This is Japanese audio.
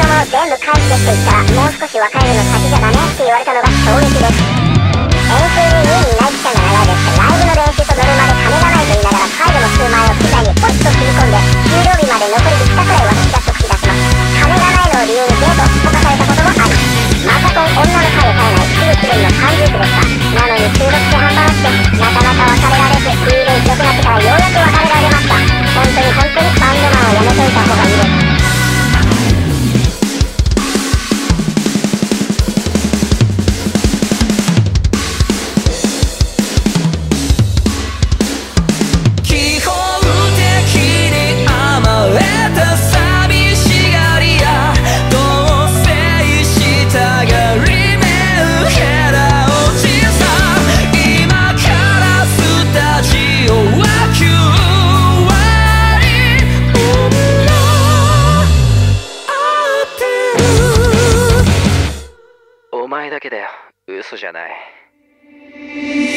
のも全部て言った。もう少し若いの先じゃダメって言われたのが衝撃です。だよ。嘘じゃない。